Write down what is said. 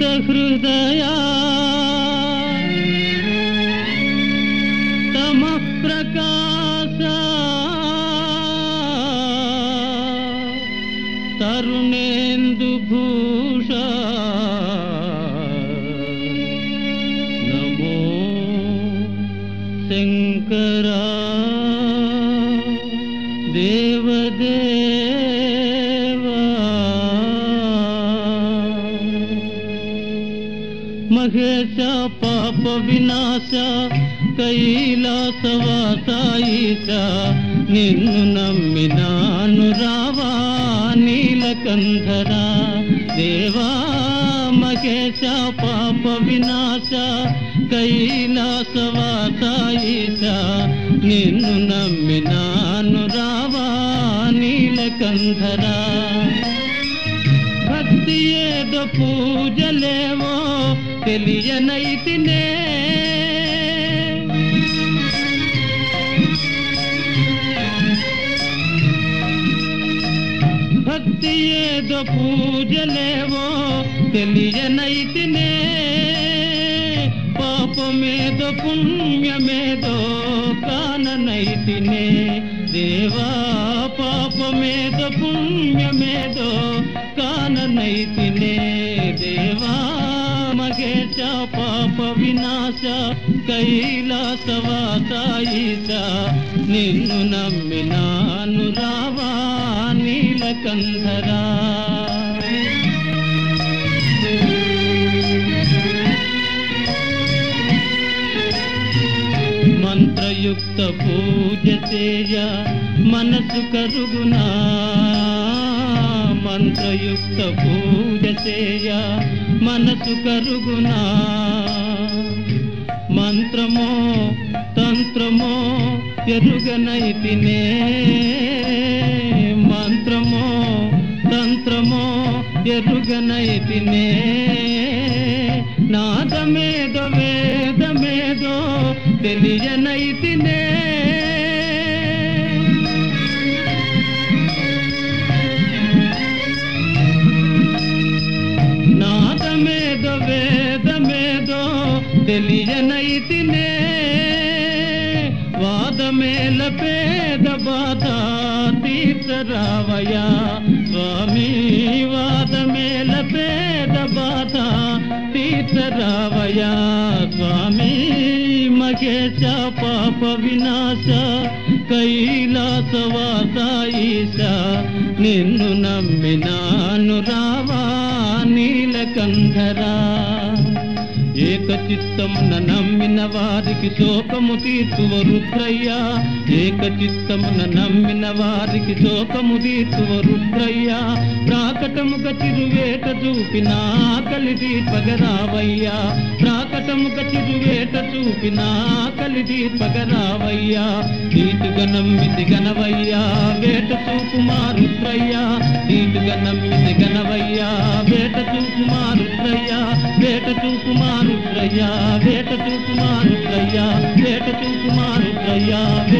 ಕಿಂತ ಹೃದಯ ತಮ ಪ್ರಕಾಶ ತರುಣೇಂದು ಭೂಷ ನಮೋ ಶಂಕರ ದೇವದೇ మహేశ పాప వినాశ కైలాసవాసాయిష నిన్ను నమ్మినాను రావా నీలకంధరా దేవా మహేశ పాప వినాశ కైలాసవాసాయిష నిన్ను నమ్మినాను రావా నీలకంధరా భక్తి ఏదో పూజలేవో తెలియనైతినే భక్తి ఏదో పూజలేవో తెలియనైతినే పాపమేదో పుణ్యమేదో కాననైతినే దేవా పాపమేదో పుణ్యమేదో కాననైతినే దేవా మగేశ పాప వినాశ కైలాసవాసాయిష నిన్ను నమ్మినాను రావా నీలకంధరా మంత్రయుక్త పూజ చేయ మనసు కరుగునా. మంత్రయుక్త పూజ చేయ మనసు కరుగునా? మంత్రమో తంత్రమో ఎరుగనైతినే? మంత్రమో తంత్రమో ఎరుగనైతినే? నాదమేదో వేదమేదో తెలియనైతినే? తెలియనైతినే వాదమేల పేద బాధ తీర్చరావయా స్వామి వాదమేల పేద బాధ తీర్చరావయా స్వామి మగేశ పాప వినాశ కైలాసవాసాయిష నిన్ను నమ్మినాను రావా నీలకంధరా ఏక నమ్మిన వారికి శోకము తీర్చువ రుద్రయ్యా. ఏక నమ్మిన వారికి శోకము తీర్చువ రుద్రయ్యా. ప్రాకటముక చిరువేట చూపిన కలిది దీపగరావయ్యా ప్రాకటముక చిరువేట చూపిన కలిది దీపగరావయ్యా నీటుగా నమ్మితి గనవయ్యా. వేట చూపుమా రుద్రయ్యా. నీటుగా నమ్మితి గనవయ్యా. వేట చూపుమా రుద్రయ్యా. వేట చూపుమా రుద్రయ్యా వేట చూపుమా రుద్రయ్యా వేట చూపుమా రుద్రయ్యా వేట చూపు